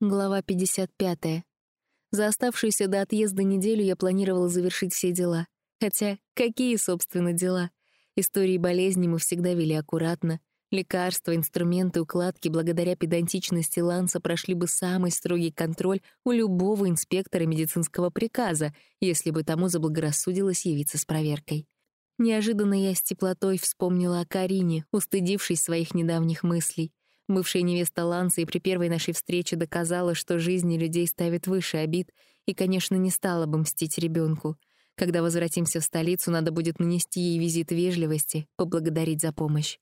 Глава 55. За оставшуюся до отъезда неделю я планировала завершить все дела. Хотя, какие, собственно, дела? Истории болезни мы всегда вели аккуратно. Лекарства, инструменты, укладки благодаря педантичности Ланса прошли бы самый строгий контроль у любого инспектора медицинского приказа, если бы тому заблагорассудилось явиться с проверкой. Неожиданно я с теплотой вспомнила о Карине, устыдившись своих недавних мыслей. Бывшая невеста Ланса и при первой нашей встрече доказала, что жизни людей ставит выше обид, и, конечно, не стала бы мстить ребенку. Когда возвратимся в столицу, надо будет нанести ей визит вежливости, поблагодарить за помощь.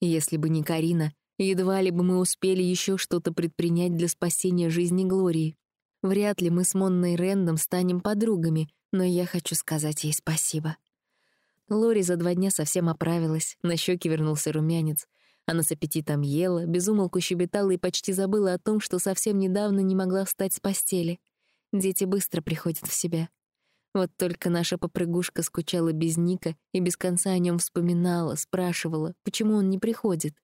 Если бы не Карина, едва ли бы мы успели еще что-то предпринять для спасения жизни Глории. Вряд ли мы с Монной Рэндом станем подругами, но я хочу сказать ей спасибо. Лори за два дня совсем оправилась, на щеки вернулся румянец. Она с аппетитом ела, безумолку щебетала и почти забыла о том, что совсем недавно не могла встать с постели. Дети быстро приходят в себя. Вот только наша попрыгушка скучала без Ника и без конца о нем вспоминала, спрашивала, почему он не приходит.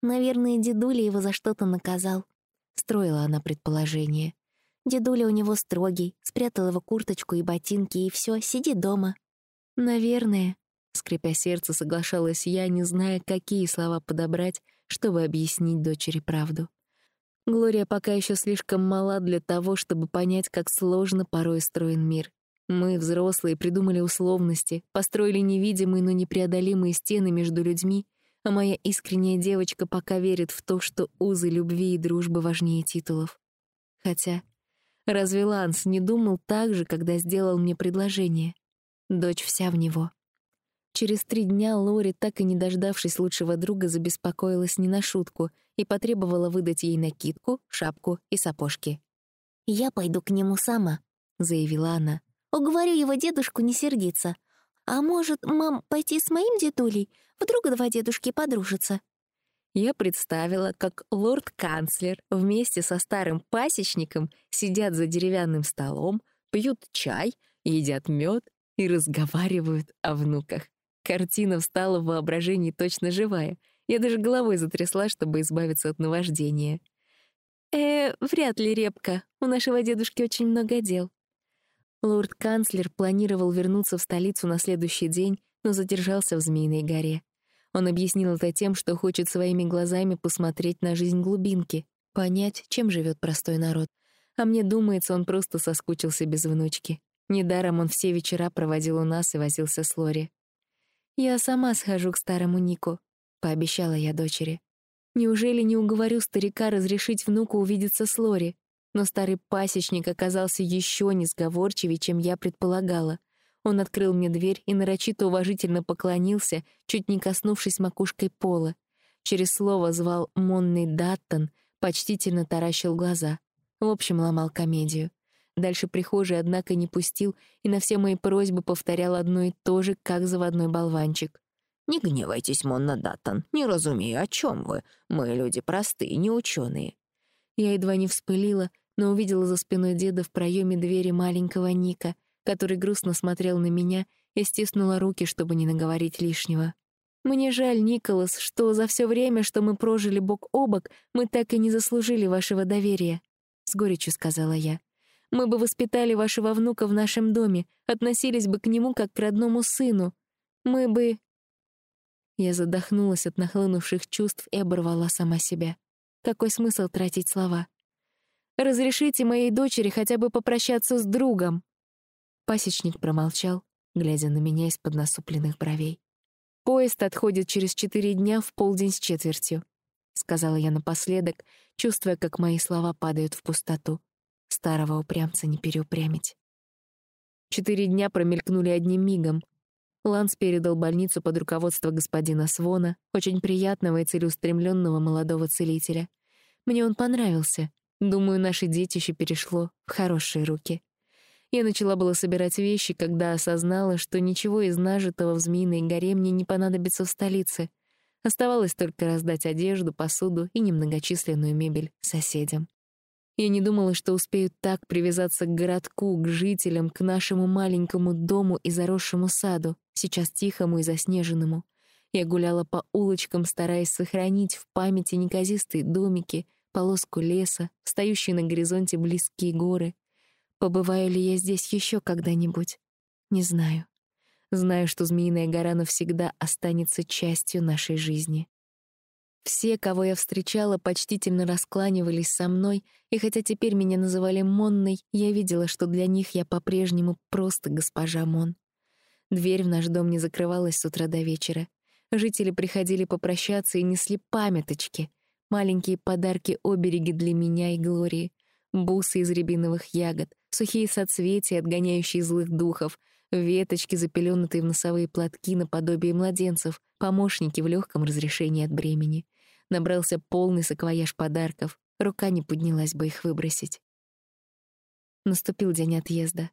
«Наверное, дедуля его за что-то наказал», — строила она предположение. «Дедуля у него строгий, спрятал его курточку и ботинки, и все, сиди дома». «Наверное», Скрипя сердце, соглашалась я, не зная, какие слова подобрать, чтобы объяснить дочери правду. Глория пока еще слишком мала для того, чтобы понять, как сложно порой строен мир. Мы, взрослые, придумали условности, построили невидимые, но непреодолимые стены между людьми, а моя искренняя девочка пока верит в то, что узы любви и дружбы важнее титулов. Хотя, разве Ланс не думал так же, когда сделал мне предложение? Дочь вся в него. Через три дня Лори, так и не дождавшись лучшего друга, забеспокоилась не на шутку и потребовала выдать ей накидку, шапку и сапожки. «Я пойду к нему сама», — заявила она. «Уговорю его дедушку не сердиться. А может, мам, пойти с моим дедулей? Вдруг два дедушки подружатся?» Я представила, как лорд-канцлер вместе со старым пасечником сидят за деревянным столом, пьют чай, едят мед и разговаривают о внуках. Картина встала в воображении точно живая. Я даже головой затрясла, чтобы избавиться от наваждения. «Э, вряд ли, Репка. У нашего дедушки очень много дел». Лорд-канцлер планировал вернуться в столицу на следующий день, но задержался в Змеиной горе. Он объяснил это тем, что хочет своими глазами посмотреть на жизнь глубинки, понять, чем живет простой народ. А мне думается, он просто соскучился без внучки. Недаром он все вечера проводил у нас и возился с Лори. «Я сама схожу к старому Нику», — пообещала я дочери. Неужели не уговорю старика разрешить внуку увидеться с Лори? Но старый пасечник оказался еще несговорчивее, чем я предполагала. Он открыл мне дверь и нарочито уважительно поклонился, чуть не коснувшись макушкой пола. Через слово звал Монный Даттон, почтительно таращил глаза. В общем, ломал комедию. Дальше прихожей, однако, не пустил и на все мои просьбы повторял одно и то же, как заводной болванчик. «Не гневайтесь, Монна Даттон, не разумею, о чем вы. Мы люди простые, не ученые. Я едва не вспылила, но увидела за спиной деда в проеме двери маленького Ника, который грустно смотрел на меня и стиснула руки, чтобы не наговорить лишнего. «Мне жаль, Николас, что за все время, что мы прожили бок о бок, мы так и не заслужили вашего доверия», — с горечью сказала я. Мы бы воспитали вашего внука в нашем доме, относились бы к нему как к родному сыну. Мы бы...» Я задохнулась от нахлынувших чувств и оборвала сама себя. Какой смысл тратить слова? «Разрешите моей дочери хотя бы попрощаться с другом!» Пасечник промолчал, глядя на меня из-под насупленных бровей. «Поезд отходит через четыре дня в полдень с четвертью», — сказала я напоследок, чувствуя, как мои слова падают в пустоту. Старого упрямца не переупрямить. Четыре дня промелькнули одним мигом. Ланс передал больницу под руководство господина Свона, очень приятного и целеустремленного молодого целителя. Мне он понравился. Думаю, наше детище перешло в хорошие руки. Я начала было собирать вещи, когда осознала, что ничего из нажитого в Змеиной горе мне не понадобится в столице. Оставалось только раздать одежду, посуду и немногочисленную мебель соседям. Я не думала, что успею так привязаться к городку, к жителям, к нашему маленькому дому и заросшему саду, сейчас тихому и заснеженному. Я гуляла по улочкам, стараясь сохранить в памяти неказистые домики, полоску леса, встающие на горизонте близкие горы. Побываю ли я здесь еще когда-нибудь? Не знаю. Знаю, что Змеиная гора навсегда останется частью нашей жизни. Все, кого я встречала, почтительно раскланивались со мной, и хотя теперь меня называли Монной, я видела, что для них я по-прежнему просто госпожа Мон. Дверь в наш дом не закрывалась с утра до вечера. Жители приходили попрощаться и несли памяточки, маленькие подарки-обереги для меня и Глории, бусы из рябиновых ягод, сухие соцветия, отгоняющие злых духов, веточки, запеленутые в носовые платки наподобие младенцев, помощники в легком разрешении от бремени. Набрался полный саквояж подарков, рука не поднялась бы их выбросить. Наступил день отъезда.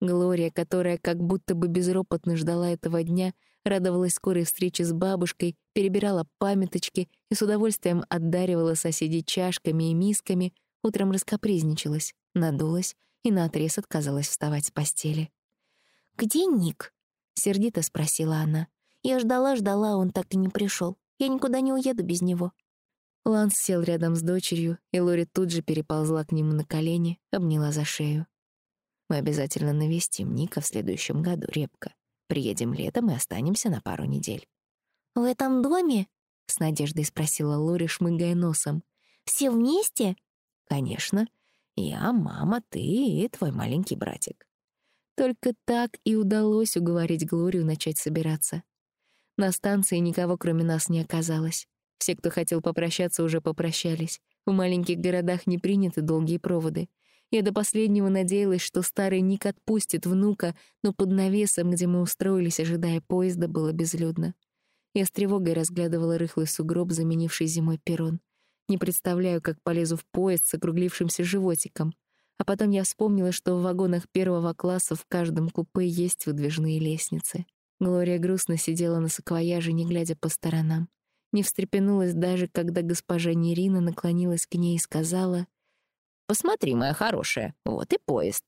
Глория, которая как будто бы безропотно ждала этого дня, радовалась скорой встрече с бабушкой, перебирала памяточки и с удовольствием отдаривала соседей чашками и мисками, утром раскопризничалась, надулась и наотрез отказалась вставать с постели. «Где Ник?» — сердито спросила она. «Я ждала-ждала, он так и не пришел. Я никуда не уеду без него». Ланс сел рядом с дочерью, и Лори тут же переползла к нему на колени, обняла за шею. Мы обязательно навестим Ника в следующем году, Репка. Приедем летом и останемся на пару недель». «В этом доме?» — с надеждой спросила Лори, шмыгая носом. «Все вместе?» «Конечно. Я, мама, ты и твой маленький братик». Только так и удалось уговорить Глорию начать собираться. На станции никого, кроме нас, не оказалось. Все, кто хотел попрощаться, уже попрощались. В маленьких городах не приняты долгие проводы — я до последнего надеялась, что старый Ник отпустит внука, но под навесом, где мы устроились, ожидая поезда, было безлюдно. Я с тревогой разглядывала рыхлый сугроб, заменивший зимой перрон. Не представляю, как полезу в поезд с округлившимся животиком. А потом я вспомнила, что в вагонах первого класса в каждом купе есть выдвижные лестницы. Глория грустно сидела на саквояже, не глядя по сторонам. Не встрепенулась даже, когда госпожа Нерина наклонилась к ней и сказала Посмотри, моя хорошая, вот и поезд».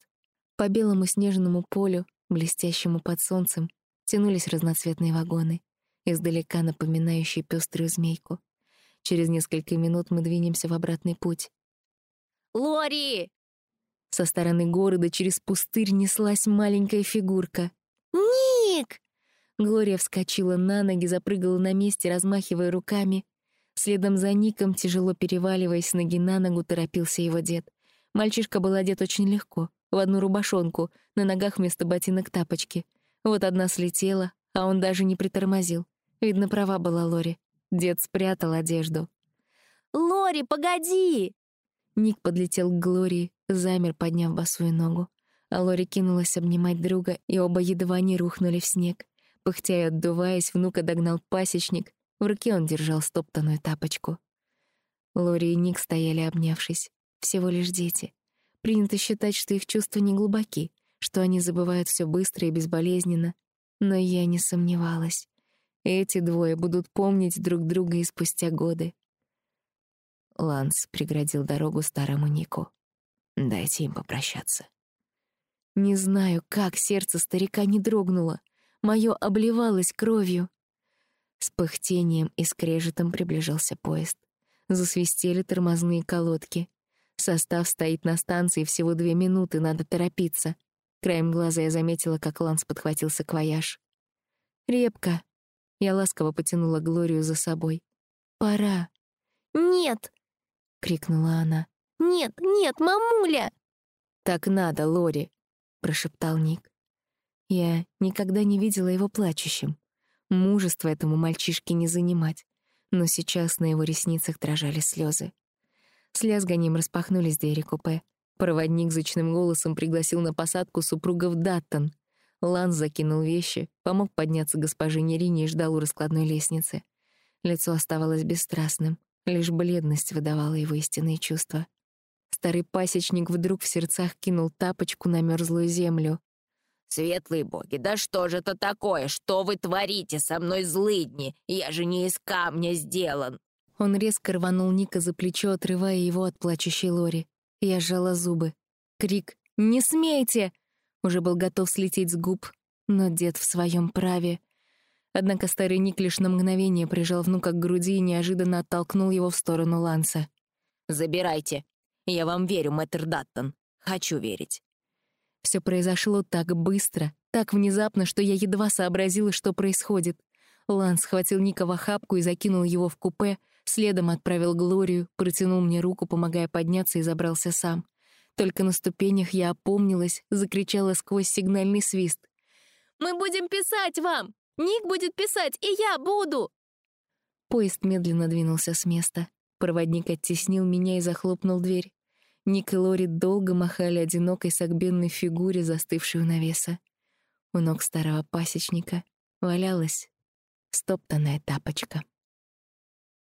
По белому снежному полю, блестящему под солнцем, тянулись разноцветные вагоны, издалека напоминающие пеструю змейку. Через несколько минут мы двинемся в обратный путь. «Лори!» Со стороны города через пустырь неслась маленькая фигурка. «Ник!» Глория вскочила на ноги, запрыгала на месте, размахивая руками. Следом за Ником, тяжело переваливаясь с ноги на ногу, торопился его дед. Мальчишка был одет очень легко, в одну рубашонку, на ногах вместо ботинок тапочки. Вот одна слетела, а он даже не притормозил. Видно, права была Лори. Дед спрятал одежду. «Лори, погоди!» Ник подлетел к Глории, замер, подняв босую ногу. А Лори кинулась обнимать друга, и оба едва не рухнули в снег. Пыхтя и отдуваясь, внука догнал пасечник, в руке он держал стоптанную тапочку. Лори и Ник стояли обнявшись. Всего лишь дети. Принято считать, что их чувства не глубоки, что они забывают все быстро и безболезненно. Но я не сомневалась. Эти двое будут помнить друг друга и спустя годы. Ланс преградил дорогу старому Нику. «Дайте им попрощаться». Не знаю, как сердце старика не дрогнуло. Моё обливалось кровью. С пыхтением и скрежетом приближался поезд. Засвистели тормозные колодки. Состав стоит на станции всего две минуты, надо торопиться. Краем глаза я заметила, как Ланс подхватил саквояж. «Репка!» Я ласково потянула Глорию за собой. «Пора!» «Нет!» — крикнула она. «Нет, нет, мамуля!» «Так надо, Лори!» — прошептал Ник. Я никогда не видела его плачущим. Мужество этому мальчишке не занимать. Но сейчас на его ресницах дрожали слезы. С лязганием распахнулись двери купе. Проводник зычным голосом пригласил на посадку супругов Даттон. Ланс закинул вещи, помог подняться госпоже Нерине и ждал у раскладной лестницы. Лицо оставалось бесстрастным, лишь бледность выдавала его истинные чувства. Старый пасечник вдруг в сердцах кинул тапочку на мерзлую землю. «Светлые боги, да что же это такое? Что вы творите со мной, злыдни? Я же не из камня сделан!» Он резко рванул Ника за плечо, отрывая его от плачущей Лори. Я сжала зубы. Крик «Не смейте!» уже был готов слететь с губ, но дед в своем праве. Однако старый Ник лишь на мгновение прижал внука к груди и неожиданно оттолкнул его в сторону Ланса. Забирайте. Я вам верю, мэтр Даттон. Хочу верить». Все произошло так быстро, так внезапно, что я едва сообразила, что происходит. Лан схватил Ника в охапку и закинул его в купе, следом отправил Глорию, протянул мне руку, помогая подняться, и забрался сам. Только на ступенях я опомнилась, закричала сквозь сигнальный свист. «Мы будем писать вам! Ник будет писать, и я буду!» Поезд медленно двинулся с места. Проводник оттеснил меня и захлопнул дверь. Ник и Лори долго махали одинокой согбенной фигуре, застывшей у навеса. У ног старого пасечника валялась стоптанная тапочка.